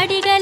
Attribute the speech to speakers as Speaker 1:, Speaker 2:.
Speaker 1: ಹಾಡಿಗಳ